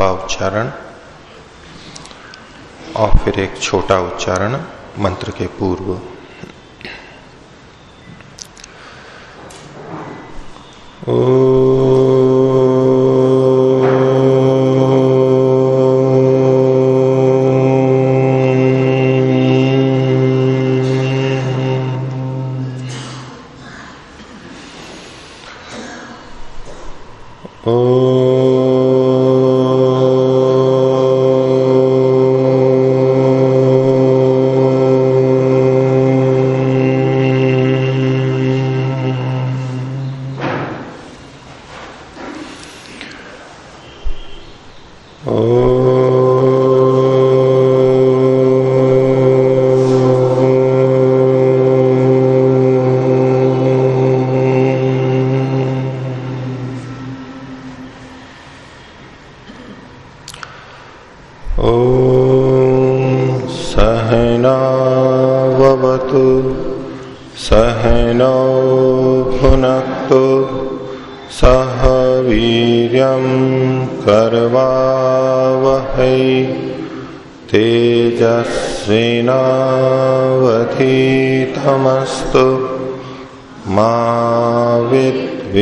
लंबा उच्चारण और फिर एक छोटा उच्चारण मंत्र के पूर्व। ओ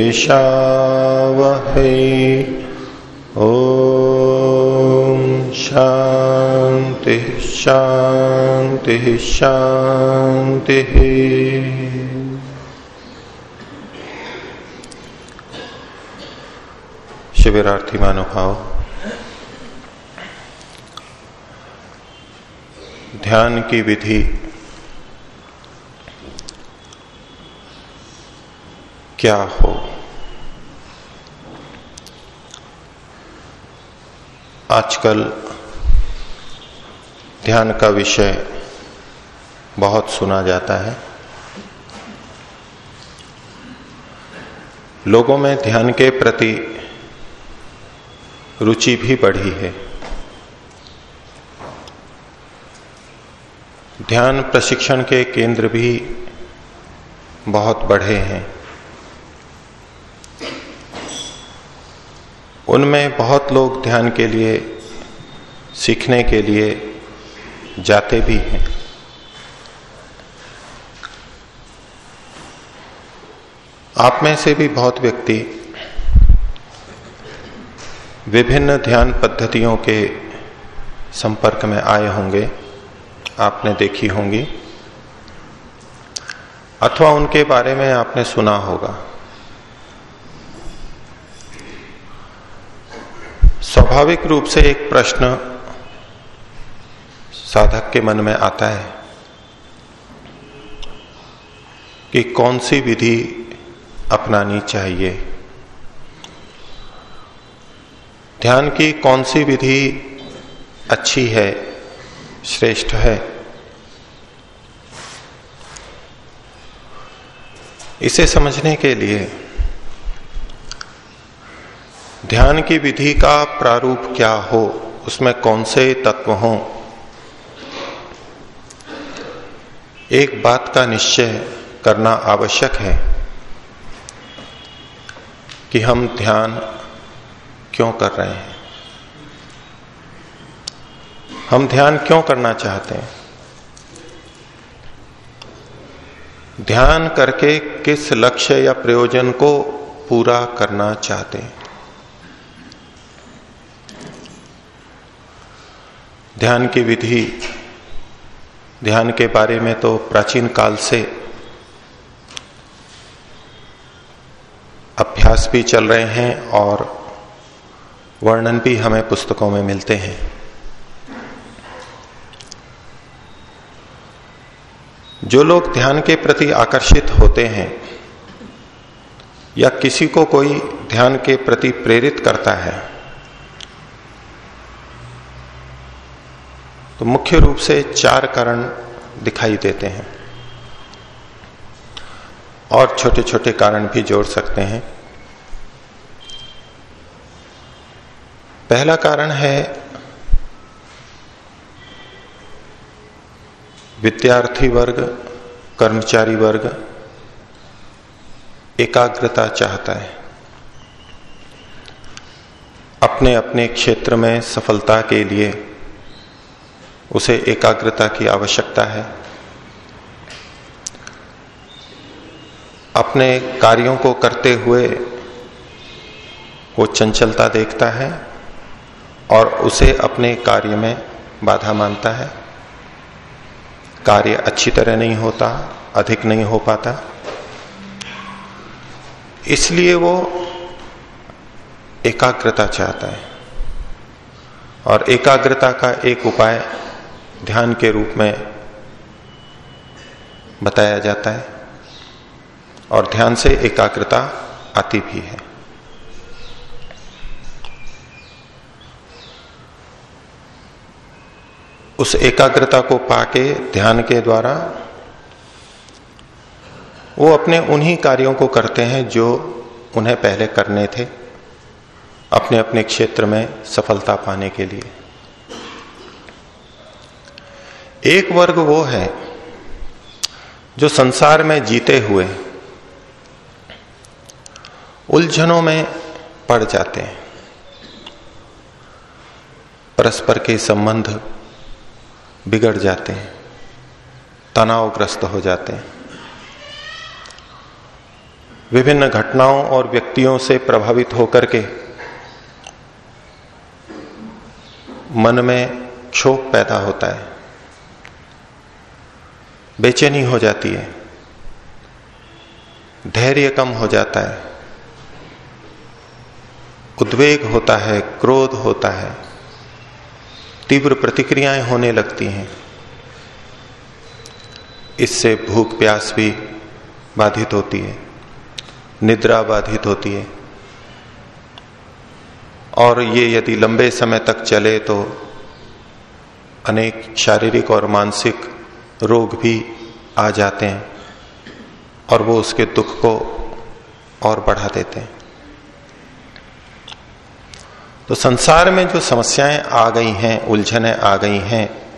विद्विषावहै। ओ शांति शांति शांति शिविरार्थी मानुभाव ध्यान की विधि क्या हो? आजकल ध्यान का विषय बहुत सुना जाता है। लोगों में ध्यान के प्रति रुचि भी बढ़ी है। ध्यान प्रशिक्षण के केंद्र भी बहुत बढ़े हैं। उनमें बहुत लोग ध्यान के लिए, सीखने के लिए जाते भी हैं। आप में से भी बहुत व्यक्ति विभिन्न ध्यान पद्धतियों के संपर्क में आए होंगे, आपने देखी होंगी, अथवा उनके बारे में आपने सुना होगा। स्वाभाविक रूप से एक प्रश्न साधक के मन में आता है कि कौन सी विधि अपनानी चाहिए? ध्यान की कौन सी विधि अच्छी है, श्रेष्ठ है? इसे समझने के लिए ध्यान की विधि का प्रारूप क्या हो? उसमें कौन से तत्व हो? एक बात का निश्चय करना आवश्यक है कि हम ध्यान क्यों कर रहे हैं। हम ध्यान क्यों करना चाहते हैं? ध्यान करके किस लक्ष्य या प्रयोजन को पूरा करना चाहते हैं? ध्यान की विधि, ध्यान के बारे में तो प्राचीन काल से अभ्यास भी चल रहे हैं और वर्णन भी हमें पुस्तकों में मिलते हैं। जो लोग ध्यान के प्रति आकर्षित होते हैं या किसी को कोई ध्यान के प्रति प्रेरित करता है तो मुख्य रूप से चार कारण दिखाई देते हैं। और छोटे छोटे कारण भी जोड़ सकते हैं। पहला कारण है विद्यार्थी वर्ग, कर्मचारी वर्ग एकाग्रता चाहता है। अपने अपने क्षेत्र में सफलता के लिए उसे एकाग्रता की आवश्यकता है। अपने कार्यों को करते हुए वो चंचलता देखता है और उसे अपने कार्य में बाधा मानता है। कार्य अच्छी तरह नहीं होता, अधिक नहीं हो पाता। इसलिए वो एकाग्रता चाहता है। और एकाग्रता का एक उपाय ध्यान के रूप में बताया जाता है और ध्यान से एकाग्रता आती भी है। उस एकाग्रता को पाके ध्यान के द्वारा वो अपने उन्हीं कार्यों को करते हैं जो उन्हें पहले करने थे अपने अपने क्षेत्र में सफलता पाने के लिए। एक वर्ग वो है जो संसार में जीते हुए उलझनों में पड़ जाते हैं। परस्पर के संबंध बिगड़ जाते हैं, तनावग्रस्त हो जाते हैं। विभिन्न घटनाओं और व्यक्तियों से प्रभावित होकर के मन में क्षोभ पैदा होता है। बेचैनी हो जाती है। धैर्य कम हो जाता है। उद्वेग होता है, क्रोध होता है। तीव्र प्रतिक्रियाएँ होने लगती हैं। इससे भूख प्यास भी बाधित होती है, निद्रा बाधित होती है। और ये यदि लंबे समय तक चले तो अनेक शारीरिक और मानसिक रोग भी आ जाते हैं और वो उसके दुख को और बढ़ा देते हैं। तो संसार में जो समस्याएँ आ गई हैं, उलझने आ गई हैं,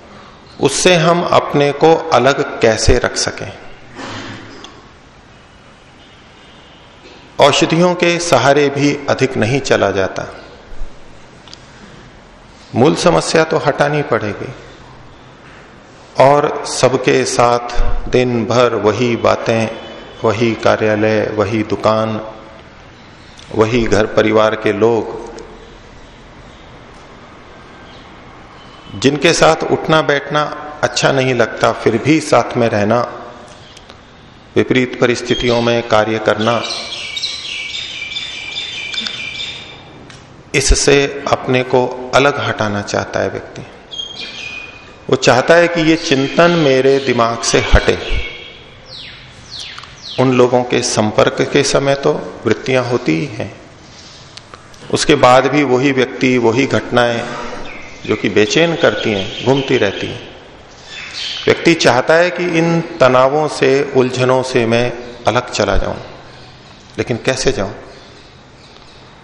उससे हम अपने को अलग कैसे रख सकें? औषधियों के सहारे भी अधिक नहीं चला जाता। मूल समस्या तो हटानी पड़ेगी। और सबके साथ दिन भर वही बातें, वही कार्यालय, वही दुकान, वही घर परिवार के लोग, जिनके साथ उठना बैठना अच्छा नहीं लगता, फिर भी साथ में रहना, विपरीत परिस्थितियों में कार्य करना, इससे अपने को अलग हटाना चाहता है व्यक्ति। वो चाहता है कि ये चिंतन मेरे दिमाग से हटे। उन लोगों के संपर्क के समय तो वृत्तियाँ होती ही हैं। उसके बाद भी वही व्यक्ति, वही घटनाएँ जो कि बेचैन करती हैं, घूमती रहती हैं। व्यक्ति चाहता है कि इन तनावों से, उलझनों से मैं अलग चला जाऊँ। लेकिन कैसे जाऊँ?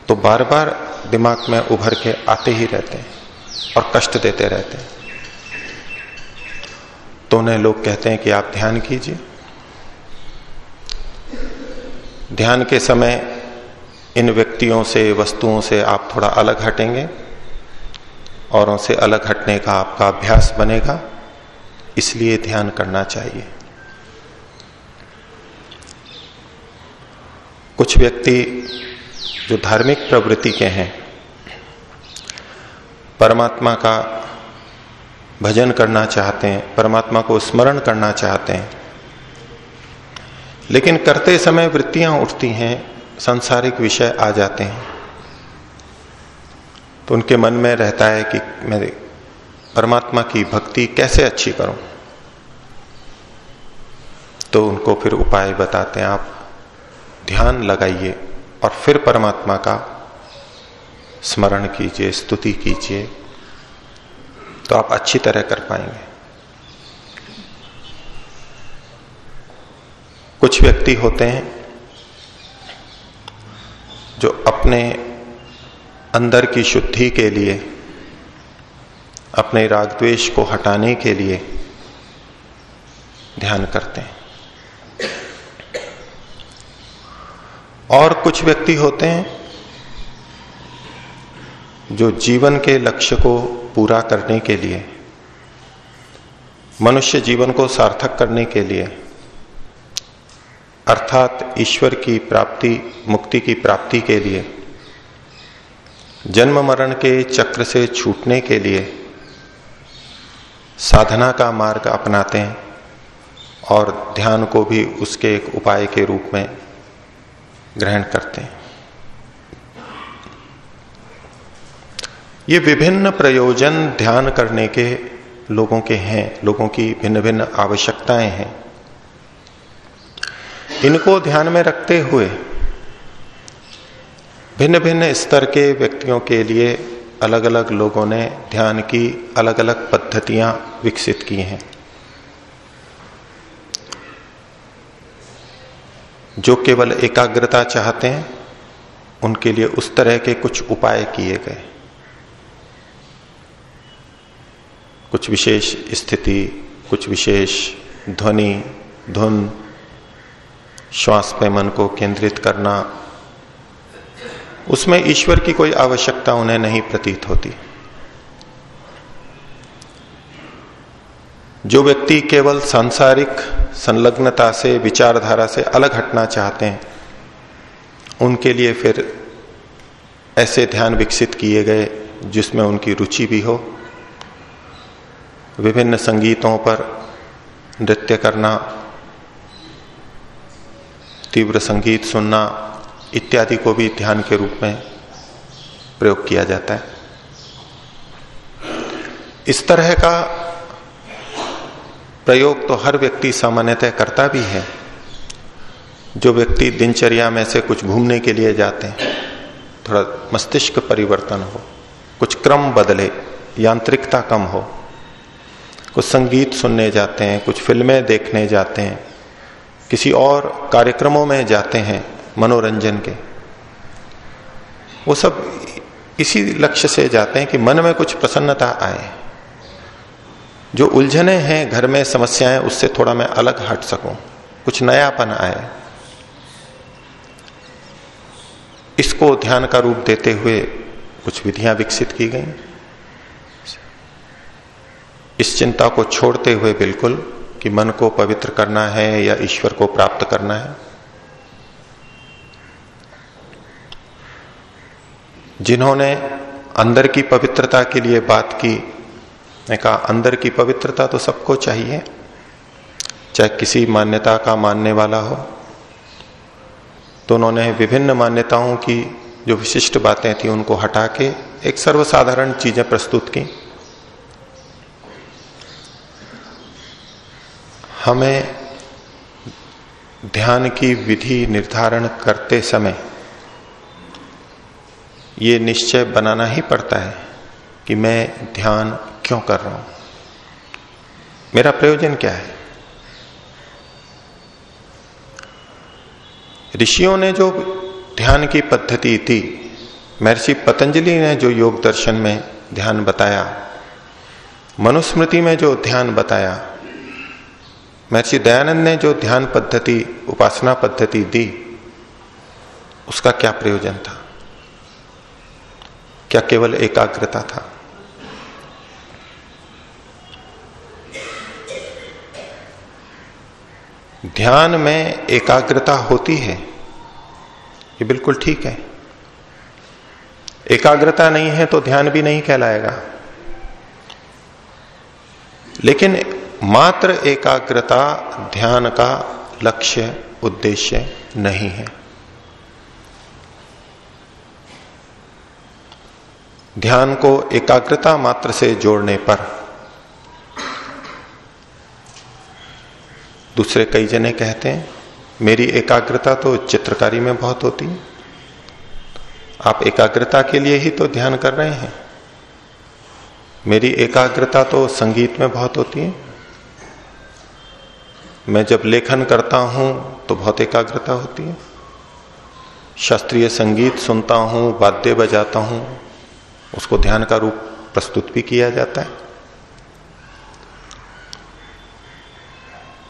तो बार बार दिमाग में उभर के आते ही रहते हैं और कष्ट देते रहते हैं। तो उन्हें लोग कहते हैं कि आप ध्यान कीजिए। ध्यान के समय इन व्यक्तियों से, वस्तुओं से आप थोड़ा अलग हटेंगे और उनसे अलग हटने का आपका अभ्यास बनेगा, इसलिए ध्यान करना चाहिए। कुछ व्यक्ति जो धार्मिक प्रवृत्ति के हैं, परमात्मा का भजन करना चाहते हैं, परमात्मा को स्मरण करना चाहते हैं। लेकिन करते समय वृत्तियाँ उठती हैं, सांसारिक विषय आ जाते हैं। तो उनके मन में रहता है कि मैं परमात्मा की भक्ति कैसे अच्छी करूँ? तो उनको फिर उपाय बताते हैं, आप ध्यान लगाइए और फिर परमात्मा का स्मरण कीजिए, स्तुति कीजिए। तो आप अच्छी तरह कर पाएँगे। कुछ व्यक्ति होते हैं जो अपने अंदर की शुद्धि के लिए, अपने राग द्वेष को हटाने के लिए ध्यान करते हैं। और कुछ व्यक्ति होते हैं जो जीवन के लक्ष्य को पूरा करने के लिए, मनुष्य जीवन को सार्थक करने के लिए, अर्थात ईश्वर की प्राप्ति, मुक्ति की प्राप्ति के लिए, जन्म मरण के चक्र से छूटने के लिए साधना का मार्ग अपनाते हैं और ध्यान को भी उसके एक उपाय के रूप में ग्रहण करते हैं। ये विभिन्न प्रयोजन ध्यान करने के लोगों के हैं, लोगों की भिन्न भिन्न आवश्यकताएँ हैं। इनको ध्यान में रखते हुए भिन्न भिन्न स्तर के व्यक्तियों के लिए अलग अलग लोगों ने ध्यान की अलग अलग पद्धतियाँ विकसित की हैं। जो केवल एकाग्रता चाहते हैं, उनके लिए उस तरह के कुछ उपाय किए गए। कुछ विशेष स्थिति, कुछ विशेष ध्वनि, धुन, श्वास पे मन को केंद्रित करना, उसमें ईश्वर की कोई आवश्यकता उन्हें नहीं प्रतीत होती। जो व्यक्ति केवल सांसारिक संलग्नता से, विचारधारा से अलग हटना चाहते हैं, उनके लिए फिर ऐसे ध्यान विकसित किए गए जिसमें उनकी रुचि भी हो विभिन्न संगीतों पर नृत्य करना, तीव्र संगीत सुनना इत्यादि को भी ध्यान के रूप में प्रयोग किया जाता है। इस तरह का प्रयोग तो हर व्यक्ति सामान्यतः करता भी है। जो व्यक्ति दिनचर्या में से कुछ घूमने के लिए जाते हैं, थोड़ा मस्तिष्क परिवर्तन हो, कुछ क्रम बदले, यांत्रिकता कम हो कुछ संगीत सुनने जाते हैं, कुछ फ़िल्में देखने जाते हैं, किसी और कार्यक्रमों में जाते हैं मनोरंजन के। वो सब इसी लक्ष्य से जाते हैं कि मन में कुछ प्रसन्नता आए। जो उलझने हैं, घर में समस्याएँ, उससे थोड़ा मैं अलग हट सकूँ, कुछ नयापन आए। इसको ध्यान का रूप देते हुए कुछ विधियाँ विकसित की गई। इस चिंता को छोड़ते हुए बिल्कुल कि मन को पवित्र करना है या ईश्वर को प्राप्त करना है। जिन्होंने अंदर की पवित्रता के लिए बात की मैं कहा, अंदर की पवित्रता तो सबको चाहिए, चाहे किसी मान्यता का मानने वाला हो। तो उन्होंने विभिन्न मान्यताओं की जो विशिष्ट बातें थी, उनको हटा के एक सर्वसाधारण चीज़ें प्रस्तुत की। हमें ध्यान की विधि निर्धारण करते समय ये निश्चय बनाना ही पड़ता है कि मैं ध्यान क्यों कर रहा हूँ। मेरा प्रयोजन क्या है? ऋषियों ने जो ध्यान की पद्धति थी, महर्षि पतंजलि ने जो योग दर्शन में ध्यान बताया, मनुस्मृति में जो ध्यान बताया महर्षि दयानंद ने जो ध्यान पद्धति, उपासना पद्धति दी, उसका क्या प्रयोजन था? क्या केवल एकाग्रता था? ध्यान में एकाग्रता होती है, ये बिल्कुल ठीक है। एकाग्रता नहीं है तो ध्यान भी नहीं कहलाएगा। लेकिन मात्र एकाग्रता ध्यान का लक्ष्य, उद्देश्य नहीं है। ध्यान को एकाग्रता मात्र से जोड़ने पर दूसरे कई जने कहते हैं, मेरी एकाग्रता तो चित्रकारी में बहुत होती है। आप एकाग्रता के लिए ही तो ध्यान कर रहे हैं। मेरी एकाग्रता तो संगीत में बहुत होती है। मैं जब लेखन करता हूँ तो बहुत एकाग्रता होती है। शास्त्रीय संगीत सुनता हूँ, वाद्य बजाता हूँ, उसको ध्यान का रूप प्रस्तुत भी किया जाता है।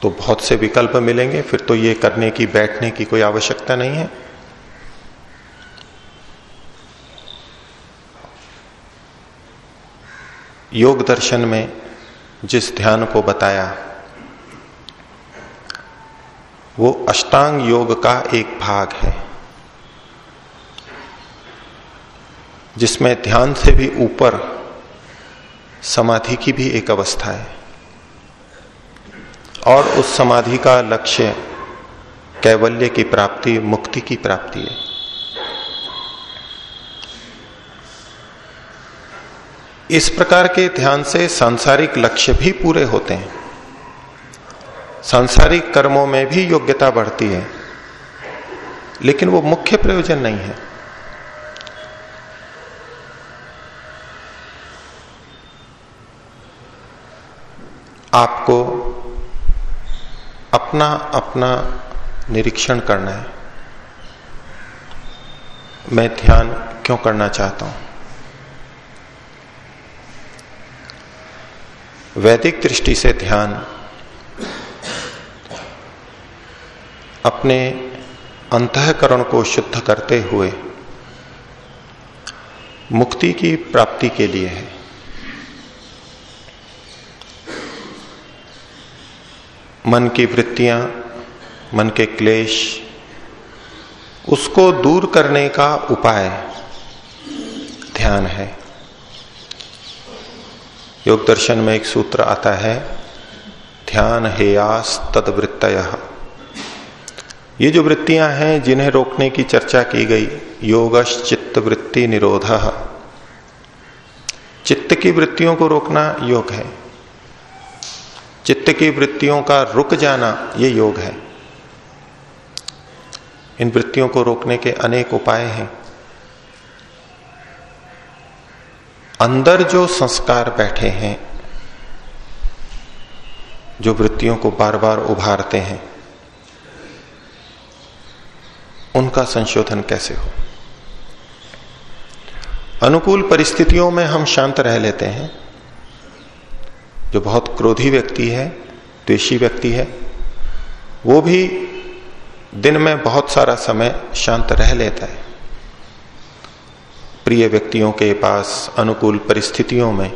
तो बहुत से विकल्प मिलेंगे, फिर तो ये करने की, बैठने की कोई आवश्यकता नहीं है। योग दर्शन में जिस ध्यान को बताया वो अष्टांग योग का एक भाग है, जिसमें ध्यान से भी ऊपर समाधि की भी एक अवस्था है। और उस समाधि का लक्ष्य कैवल्य की प्राप्ति, मुक्ति की प्राप्ति है। इस प्रकार के ध्यान से सांसारिक लक्ष्य भी पूरे होते हैं। सांसारिक कर्मों में भी योग्यता बढ़ती है, लेकिन वो मुख्य प्रयोजन नहीं है। आपको अपना अपना निरीक्षण करना है। मैं ध्यान क्यों करना चाहता हूँ? वैदिक दृष्टि से ध्यान अपने अंतकरण को शुद्ध करते हुए मुक्ति की प्राप्ति के लिए है। मन की वृत्तियाँ, मन के क्लेश, उसको दूर करने का उपाय ध्यान है। योग दर्शन में एक सूत्र आता है, ध्यान हेयास तदवृत्त ये जो वृत्तियाँ हैं, जिन्हें रोकने की चर्चा की गई योगश चित्त वृत्ति निरोध। चित्त की वृत्तियों को रोकना योग है। चित्त की वृत्तियों का रुक जाना ये योग है। इन वृत्तियों को रोकने के अनेक उपाय हैं। अंदर जो संस्कार बैठे हैं, जो वृत्तियों को बार बार उभारते हैं उनका संशोधन कैसे हो? अनुकूल परिस्थितियों में हम शांत रह लेते हैं। जो बहुत क्रोधी व्यक्ति है, द्वेषी व्यक्ति है, वो भी दिन में बहुत सारा समय शांत रह लेता है। प्रिय व्यक्तियों के पास अनुकूल परिस्थितियों में,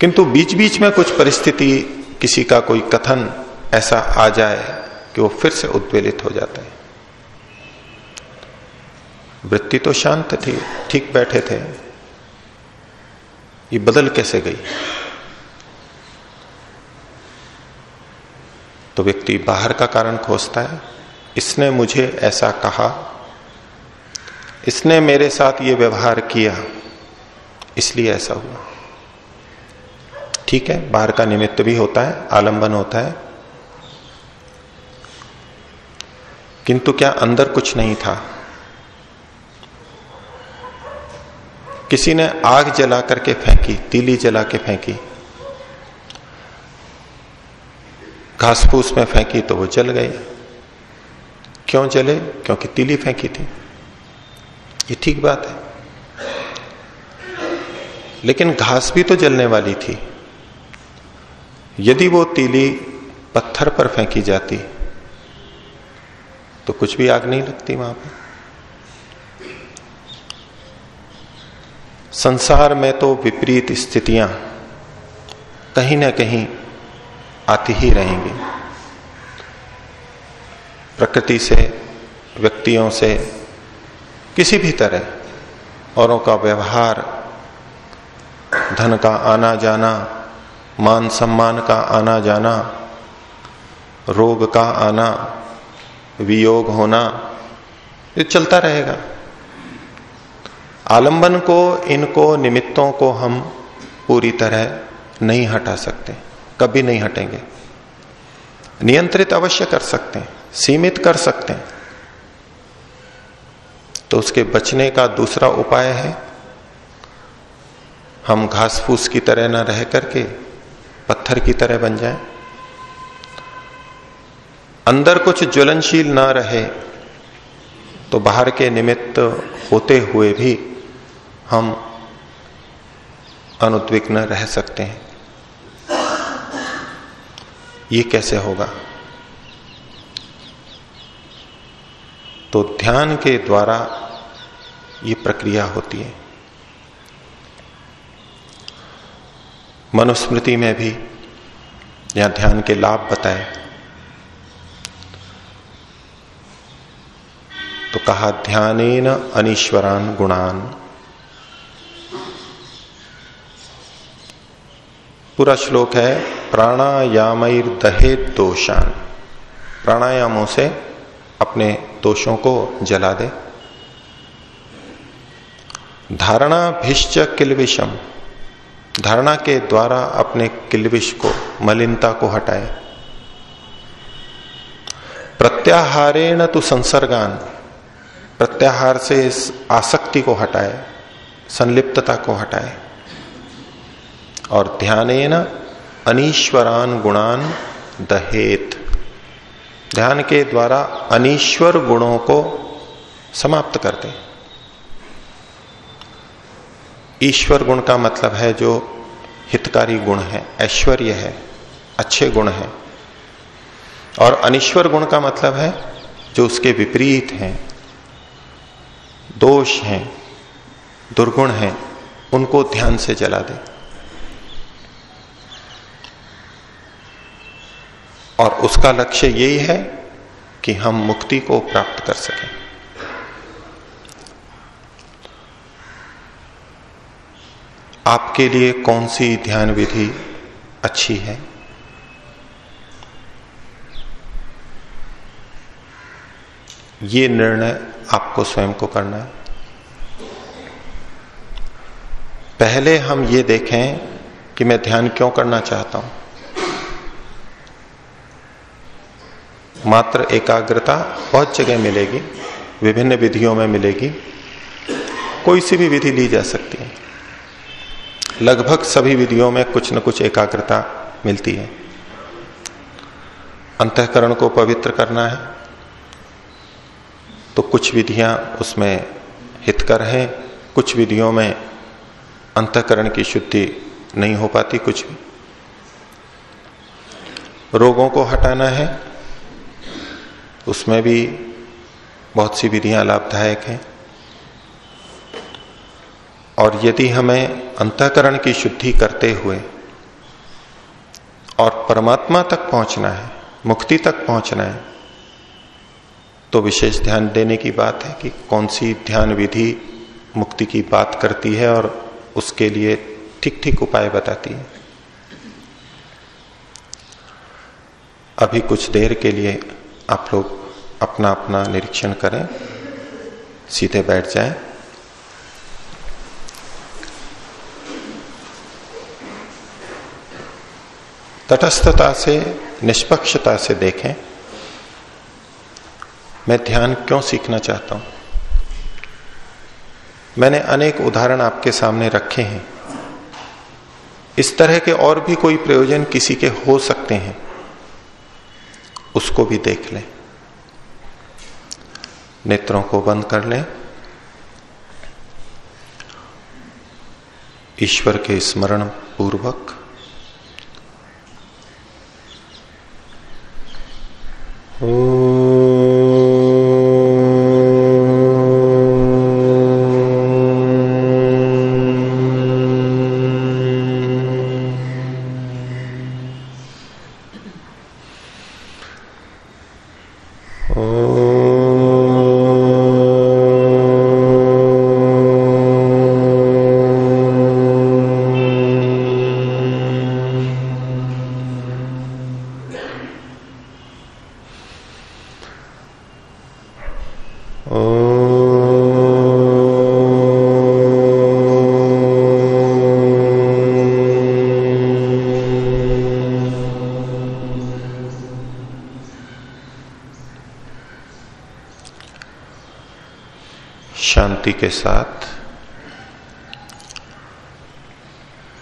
किंतु बीच बीच में कुछ परिस्थिति, किसी का कोई कथन ऐसा आ जाए कि वो फिर से उद्वेलित हो जाता है। वृत्ति तो शांत थी, ठीक बैठे थे। ये बदल कैसे गई? तो व्यक्ति बाहर का कारण खोजता है, इसने मुझे ऐसा कहा, इसने मेरे साथ ये व्यवहार किया, इसलिए ऐसा हुआ। ठीक है, बाहर का निमित्त भी होता है, आलंबन होता है किंतु क्या अंदर कुछ नहीं था? किसी ने आग जला करके फेंकी, तीली जला के फेंकी। घास फूस में फेंकी तो वो जल गई। क्यों जले? क्योंकि तीली फेंकी थी। ये ठीक बात है। लेकिन घास भी तो जलने वाली थी। यदि वो तीली पत्थर पर फेंकी जाती तो कुछ भी आग नहीं लगती वहाँ पर संसार में तो विपरीत स्थितियाँ कहीं ना कहीं आती ही रहेंगी। प्रकृति से, व्यक्तियों से, किसी भी तरह, औरों का व्यवहार, धन का आना जाना, मान सम्मान का आना जाना, रोग का आना वियोग होना, ये चलता रहेगा। आलंबन को, इनको, निमित्तों को हम पूरी तरह नहीं हटा सकते, कभी नहीं हटेंगे। नियंत्रित अवश्य कर सकते हैं, सीमित कर सकते हैं। तो उसके बचने का दूसरा उपाय है, हम घास फूस की तरह ना रह करके, पत्थर की तरह बन जाए। अंदर कुछ ज्वलनशील ना रहे तो बाहर के निमित्त होते हुए भी हम अनुद्विग्न रह सकते हैं। ये कैसे होगा? तो ध्यान के द्वारा ये प्रक्रिया होती है। मनुस्मृति में भी या ध्यान के लाभ बताए। कहा ध्यान अनीश्वरान गुणान। पूरा श्लोक है प्राणायामर दहेत दोषान प्राणायामों से अपने दोषों को जला दे। धारणा भिश्च किलविषम धारणा के द्वारा अपने किलविश को, मलिनता को हटाए। प्रत्याहारेण तो संसर्गान। प्रत्याहार से इस आसक्ति को हटाए, संलिप्तता को हटाए। और ध्यान अनीश्वरान गुणान दहेत। ध्यान के द्वारा अनीश्वर गुणों को समाप्त कर दें ईश्वर गुण का मतलब है जो हितकारी गुण है, ऐश्वर्य है, अच्छे गुण है। और अनिश्वर गुण का मतलब है जो उसके विपरीत हैं। दोष हैं, दुर्गुण हैं, उनको ध्यान से जला दे। और उसका लक्ष्य यही है कि हम मुक्ति को प्राप्त कर सकें। आपके लिए कौन सी ध्यान विधि अच्छी है? ये निर्णय आपको स्वयं को करना है। पहले हम ये देखें कि मैं ध्यान क्यों करना चाहता हूँ। मात्र एकाग्रता बहुत जगह मिलेगी, विभिन्न विधियों में मिलेगी, कोई सी भी विधि ली जा सकती है। लगभग सभी विधियों में कुछ न कुछ एकाग्रता मिलती है। अंतकरण को पवित्र करना है तो कुछ विधियाँ उसमें हितकर हैं, कुछ विधियों में अंतकरण की शुद्धि नहीं हो पाती, कुछ भी रोगों को हटाना है, उसमें भी बहुत सी विधियाँ लाभदायक हैं। और यदि हमें अंतकरण की शुद्धि करते हुए और परमात्मा तक पहुँचना है, मुक्ति तक पहुँचना है तो विशेष ध्यान देने की बात है कि कौन सी ध्यान विधि मुक्ति की बात करती है और उसके लिए ठीक ठीक उपाय बताती है। अभी कुछ देर के लिए आप लोग अपना अपना निरीक्षण करें, सीधे बैठ जाएँ। तटस्थता से, निष्पक्षता से देखें। मैं ध्यान क्यों सीखना चाहता हूँ? मैंने अनेक उदाहरण आपके सामने रखे हैं। इस तरह के और भी कोई प्रयोजन किसी के हो सकते हैं। उसको भी देख लें। नेत्रों को बंद कर लें। ईश्वर के स्मरण पूर्वक। शांति के साथ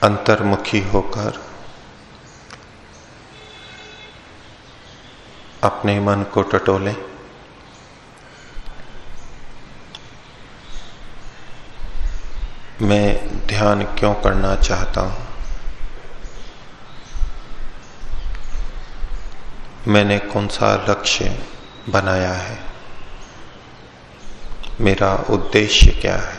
अंतर्मुखी होकर अपने मन को टटोले। मैं ध्यान क्यों करना चाहता हूँ? मैंने कौन सा लक्ष्य बनाया है? मेरा उद्देश्य क्या है?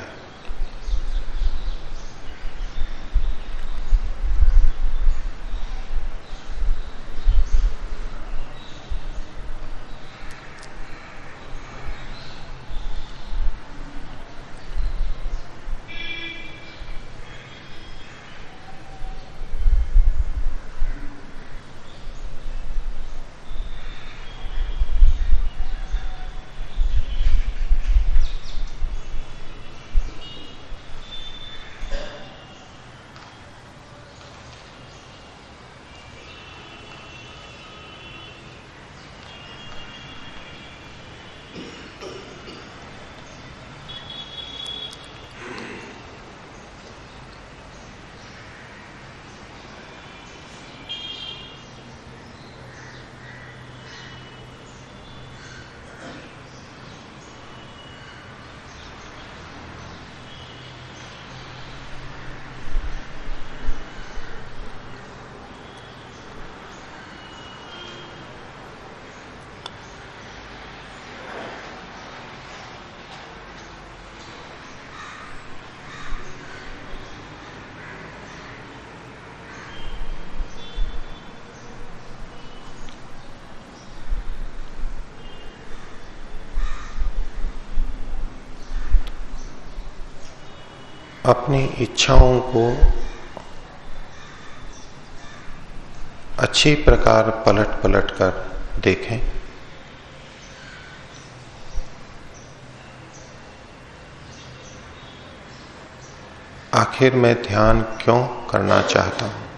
अपनी इच्छाओं को अच्छी प्रकार पलट पलट कर देखें। आखिर मैं ध्यान क्यों करना चाहता हूँ?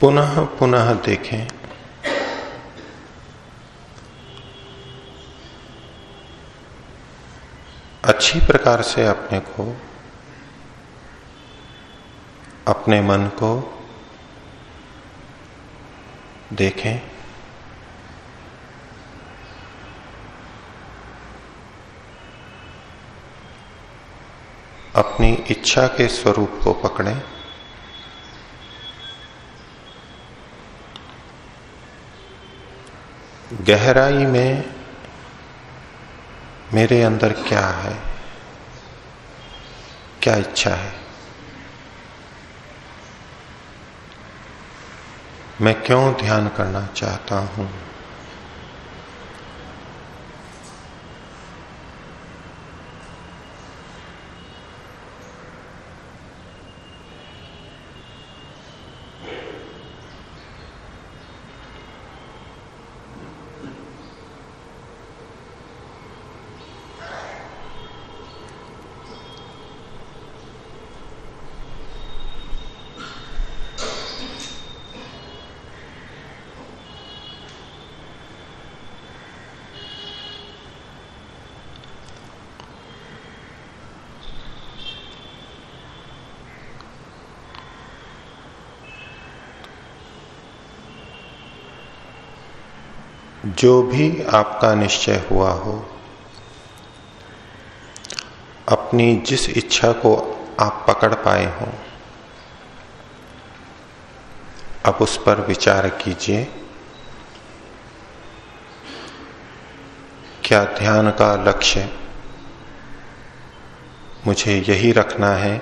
पुनः पुनः देखें। अच्छी प्रकार से अपने को, अपने मन को देखें। अपनी इच्छा के स्वरूप को पकड़ें। गहराई में मेरे अंदर क्या है? क्या इच्छा है? मैं क्यों ध्यान करना चाहता हूँ? जो भी आपका निश्चय हुआ हो, अपनी जिस इच्छा को आप पकड़ पाए हो, अब उस पर विचार कीजिए, क्या ध्यान का लक्ष्य मुझे यही रखना है,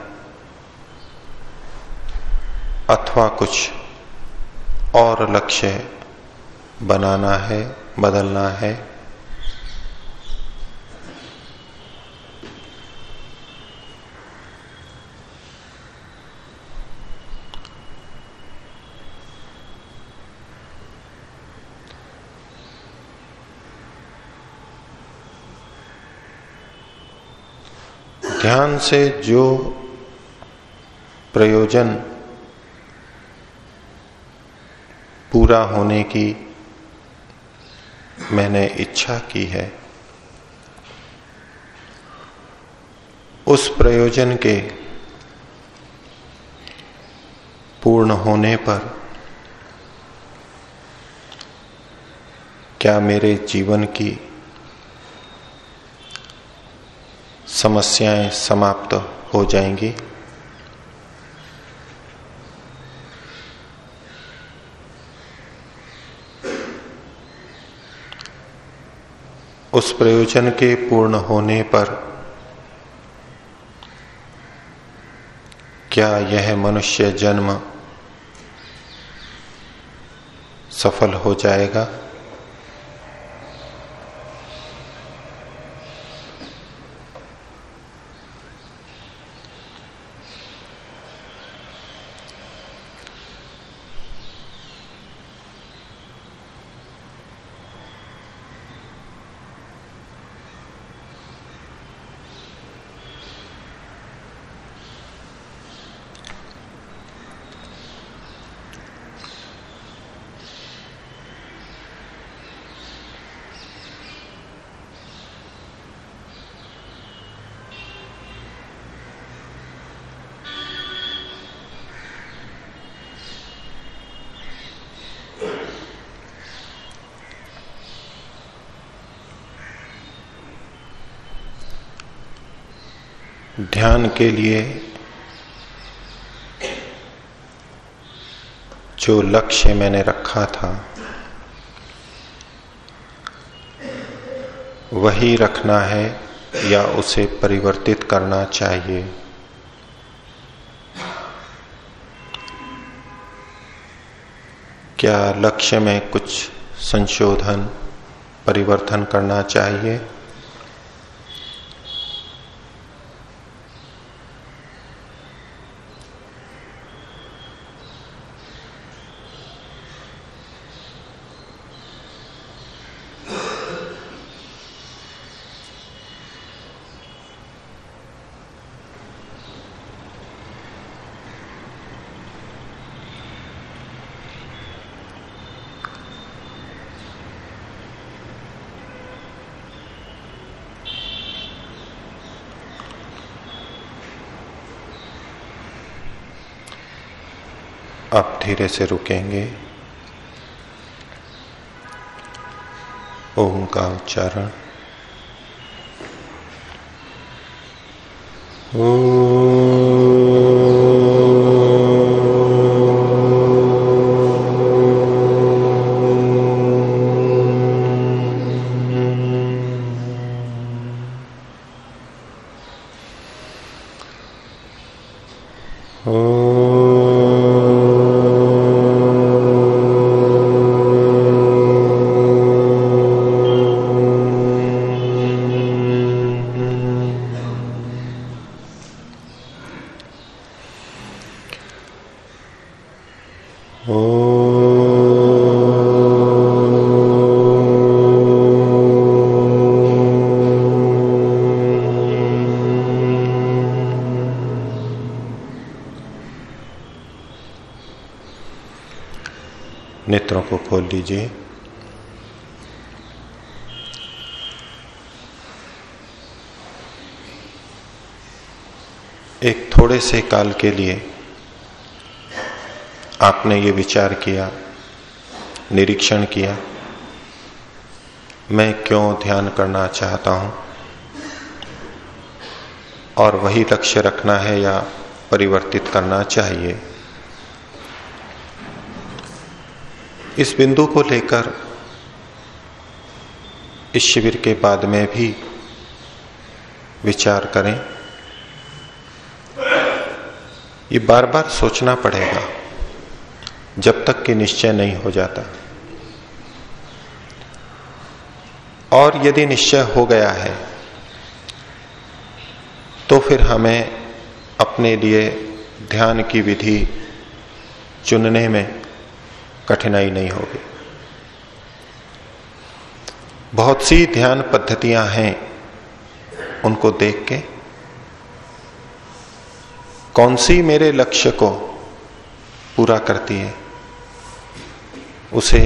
अथवा कुछ और लक्ष्य बनाना है बदलना है। ध्यान से जो प्रयोजन पूरा होने की मैंने इच्छा की है। उस प्रयोजन के पूर्ण होने पर क्या मेरे जीवन की समस्याएँ समाप्त हो जाएँगी? उस प्रयोजन के पूर्ण होने पर। क्या यह मनुष्य जन्म सफल हो जाएगा? ध्यान के लिए जो लक्ष्य मैंने रखा था, वही रखना है या उसे परिवर्तित करना चाहिए। क्या लक्ष्य में कुछ संशोधन, परिवर्तन करना चाहिए? अब धीरे से रुकेंगे। ओम का उच्चारण। नेत्रों को खोल लीजिए एक थोड़े से काल के लिए आपने ये विचार किया, निरीक्षण किया। मैं क्यों ध्यान करना चाहता हूँ? और वही लक्ष्य रखना है या परिवर्तित करना चाहिए? इस बिंदु को लेकर इस शिविर के बाद में भी विचार करें। ये बार बार सोचना पड़ेगा, जब तक कि निश्चय नहीं हो जाता। और यदि निश्चय हो गया है तो फिर हमें अपने लिए ध्यान की विधि चुनने में कठिनाई नहीं होगी। बहुत सी ध्यान पद्धतियाँ हैं उनको देख के। कौन सी मेरे लक्ष्य को पूरा करती है, उसे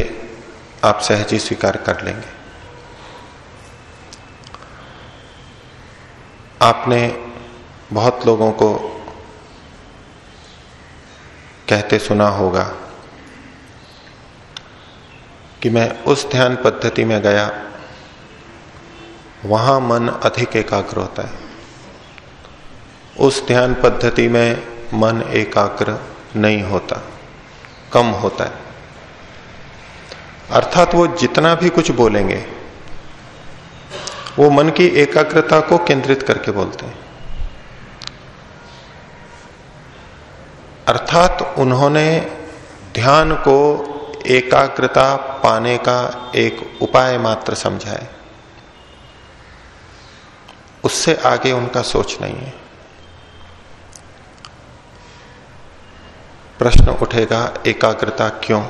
आप सहज ही स्वीकार कर लेंगे। आपने बहुत लोगों को कहते सुना होगा कि मैं उस ध्यान पद्धति में गया, वहाँ मन अधिक एकाग्र होता है। उस ध्यान पद्धति में मन एकाग्र नहीं होता, कम होता है। अर्थात वो जितना भी कुछ बोलेंगे, वो मन की एकाग्रता को केंद्रित करके बोलते हैं। अर्थात उन्होंने ध्यान को एकाग्रता पाने का एक उपाय मात्र समझा है उससे आगे उनका सोच नहीं है। प्रश्न उठेगा, एकाग्रता क्यों?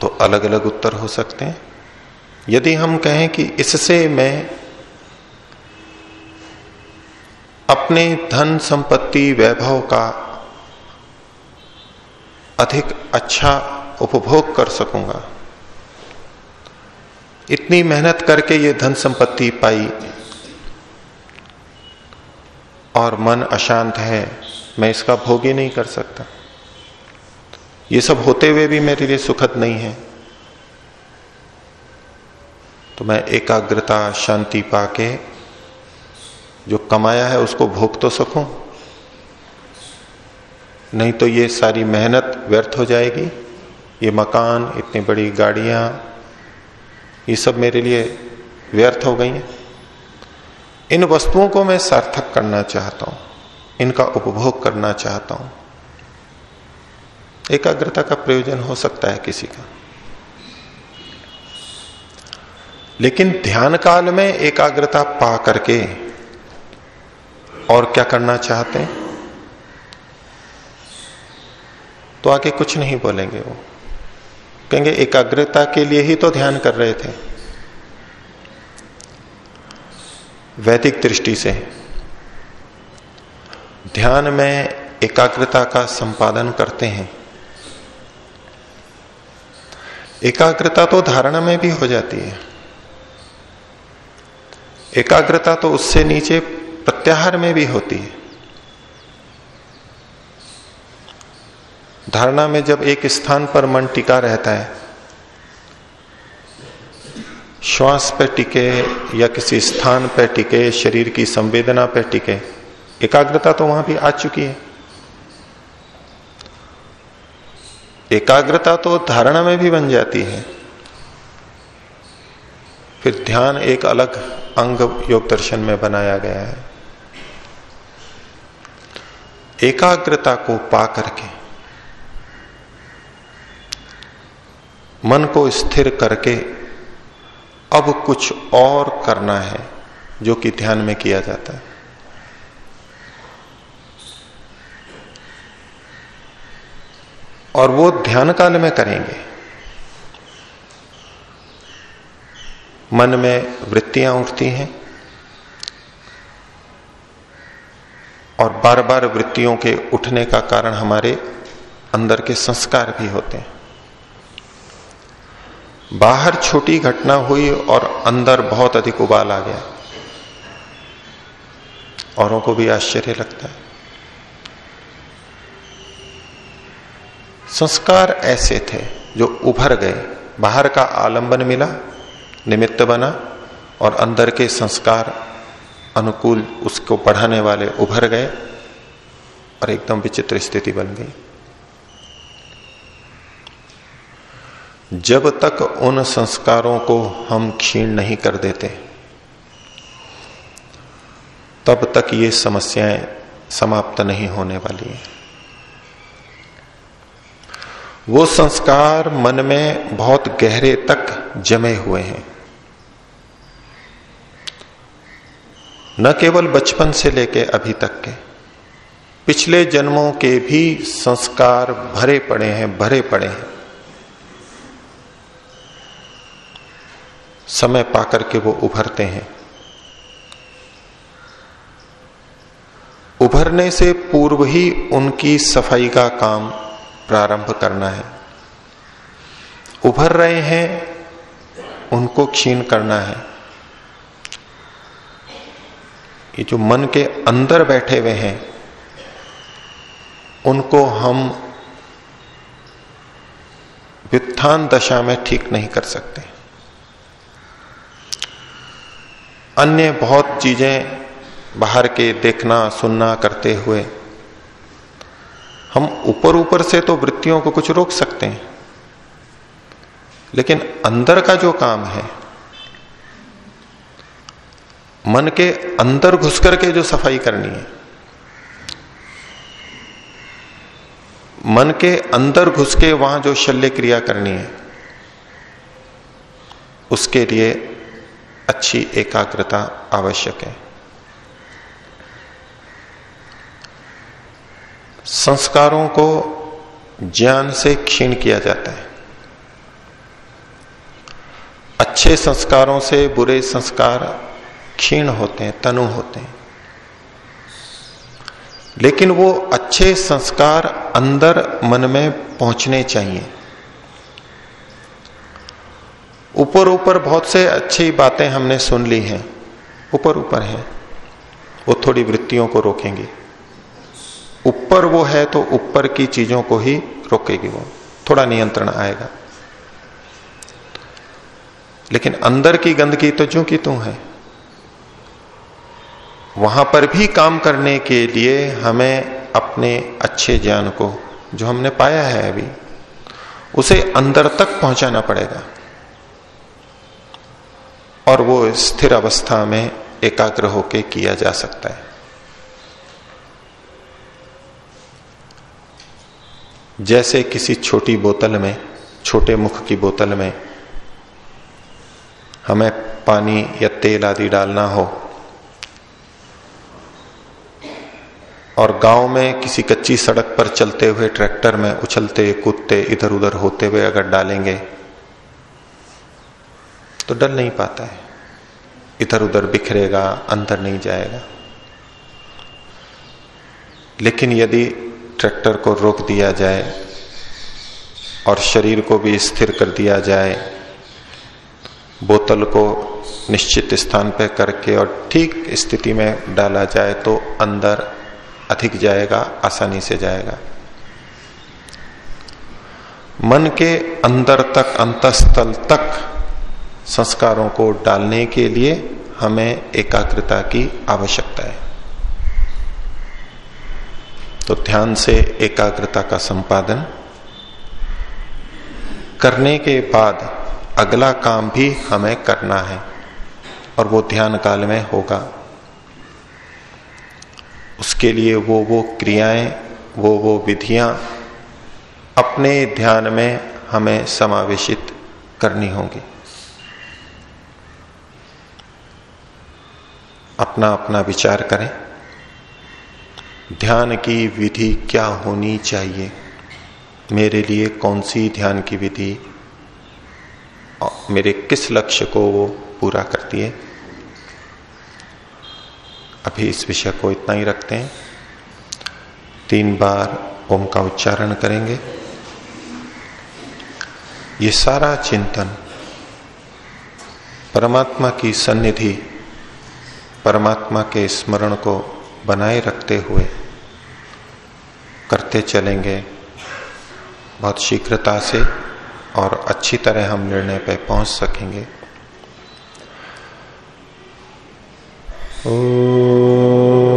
तो अलग अलग उत्तर हो सकते हैं। यदि हम कहें कि इससे मैं अपने धन संपत्ति वैभव का अधिक अच्छा उपभोग कर सकूँगा। इतनी मेहनत करके ये धन संपत्ति पाई और मन अशांत है, मैं इसका भोग ही नहीं कर सकता। ये सब होते हुए भी मेरे लिए सुखद नहीं है। तो मैं एकाग्रता, शांति पाके जो कमाया है उसको भोग तो सकूँ? नहीं तो ये सारी मेहनत व्यर्थ हो जाएगी। ये मकान, इतनी बड़ी गाड़ियाँ, ये सब मेरे लिए व्यर्थ हो गई हैं। इन वस्तुओं को मैं सार्थक करना चाहता हूँ। इनका उपभोग करना चाहता हूँ। एकाग्रता का प्रयोजन हो सकता है किसी का। लेकिन ध्यान काल में एकाग्रता पा करके और क्या करना चाहते हैं? तो आगे कुछ नहीं बोलेंगे वो। कहेंगे, एकाग्रता के लिए ही तो ध्यान कर रहे थे। वैदिक दृष्टि से। ध्यान में एकाग्रता का संपादन करते हैं। एकाग्रता तो धारणा में भी हो जाती है। एकाग्रता तो उससे नीचे प्रत्याहार में भी होती है। धारणा में जब एक स्थान पर मन टिका रहता है, श्वास पर टिके या किसी स्थान पर टिके, शरीर की संवेदना पे टिके, एकाग्रता तो वहाँ भी आ चुकी है। एकाग्रता तो धारणा में भी बन जाती है। फिर ध्यान एक अलग अंग योग दर्शन में बनाया गया है। एकाग्रता को पा करके, मन को स्थिर करके अब कुछ और करना है जो कि ध्यान में किया जाता है। और वो ध्यान काल में करेंगे। मन में वृत्तियाँ उठती हैं और बार बार वृत्तियों के उठने का कारण हमारे अंदर के संस्कार भी होते हैं। बाहर छोटी घटना हुई और अंदर बहुत अधिक उबाल आ गया। औरों को भी आश्चर्य लगता है। संस्कार ऐसे थे जो उभर गए, बाहर का आलंबन मिला, निमित्त बना और अंदर के संस्कार अनुकूल उसको बढ़ाने वाले उभर गए और एकदम विचित्र स्थिति बन गई। जब तक उन संस्कारों को हम क्षीण नहीं कर देते, तब तक ये समस्याएँ समाप्त नहीं होने वाली हैं। वो संस्कार मन में बहुत गहरे तक जमे हुए हैं। न केवल बचपन से लेके अभी तक के। पिछले जन्मों के भी संस्कार भरे पड़े हैं, भरे पड़े हैं। समय पाकर के वो उभरते हैं। उभरने से पूर्व ही उनकी सफ़ाई का काम प्रारंभ करना है। उभर रहे हैं, उनको क्षीण करना है। ये जो मन के अंदर बैठे हुए हैं, उनको हम व्युत्थान दशा में ठीक नहीं कर सकते। अन्य बहुत चीज़ें बाहर के देखना, सुनना, करते हुए, हम ऊपर ऊपर से तो वृत्तियों को कुछ रोक सकते हैं, लेकिन अंदर का जो काम है मन के अंदर घुस करके जो सफ़ाई करनी है। मन के अंदर घुस के वहाँ जो शल्य क्रिया करनी है, उसके लिए अच्छी एकाग्रता आवश्यक है। संस्कारों को ज्ञान से क्षीण किया जाता है। अच्छे संस्कारों से बुरे संस्कार क्षीण होते हैं, तनु होते हैं। लेकिन वो अच्छे संस्कार अंदर मन में पहुँचने चाहिए। ऊपर ऊपर बहुत से अच्छी बातें हमने सुन ली हैं। ऊपर ऊपर है। वो थोड़ी वृत्तियों को रोकेंगे। ऊपर वो है तो ऊपर की चीज़ों को ही रोकेगी वो। थोड़ा नियंत्रण आएगा। लेकिन अंदर की गंदगी तो जो की तू है। वहाँ पर भी काम करने के लिए हमें अपने अच्छे ज्ञान को, जो हमने पाया है अभी, उसे अंदर तक पहुंचाना पड़ेगा। और वो स्थिर अवस्था में एकाग्र होके किया जा सकता है। जैसे किसी छोटी बोतल में, छोटे मुख की बोतल में हमें पानी या तेल आदि डालना हो और गाँव में किसी कच्ची सड़क पर चलते हुए ट्रैक्टर में उछलते, कूदते इधर उधर होते हुए अगर डालेंगे तो डल नहीं पाता है। इधर उधर बिखरेगा, अंदर नहीं जाएगा। लेकिन यदि ट्रैक्टर को रोक दिया जाए और शरीर को भी स्थिर कर दिया जाए, बोतल को निश्चित स्थान पर करके और ठीक स्थिति में डाला जाए तो अंदर अधिक जाएगा, आसानी से जाएगा। मन के अंदर तक, अंतस्थल तक संस्कारों को डालने के लिए हमें एकाग्रता की आवश्यकता है। तो ध्यान से एकाग्रता का संपादन करने के बाद अगला काम भी हमें करना है, और वो ध्यान काल में होगा। उसके लिए वो वो क्रियाएँ, वो वो विधियाँ अपने ध्यान में हमें समावेशित करनी होगी। अपना अपना विचार करें। ध्यान की विधि क्या होनी चाहिए? मेरे लिए कौन सी ध्यान की विधि, मेरे किस लक्ष्य को वो पूरा करती है? अभी इस विषय को इतना ही रखते हैं। तीन बार ओम का उच्चारण करेंगे। ये सारा चिंतन परमात्मा की सन्निधि, परमात्मा के स्मरण को बनाए रखते हुए करते चलेंगे बहुत शीघ्रता से और अच्छी तरह हम निर्णय पर पहुँच सकेंगे। ओ...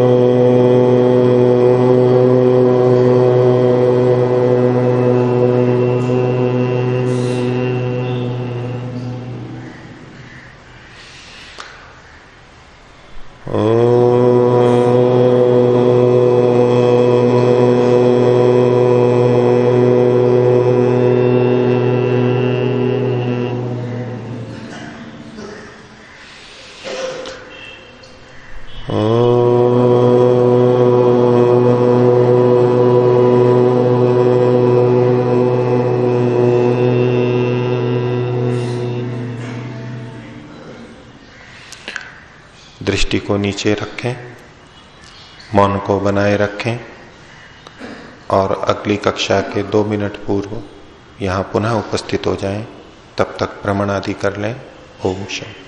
नीचे रखें, मौन को बनाए रखें और अगली कक्षा के दो मिनट पूर्व यहाँ पुनः उपस्थित हो जाएँ, तब तक भ्रमण आदि कर लें। ओम शांति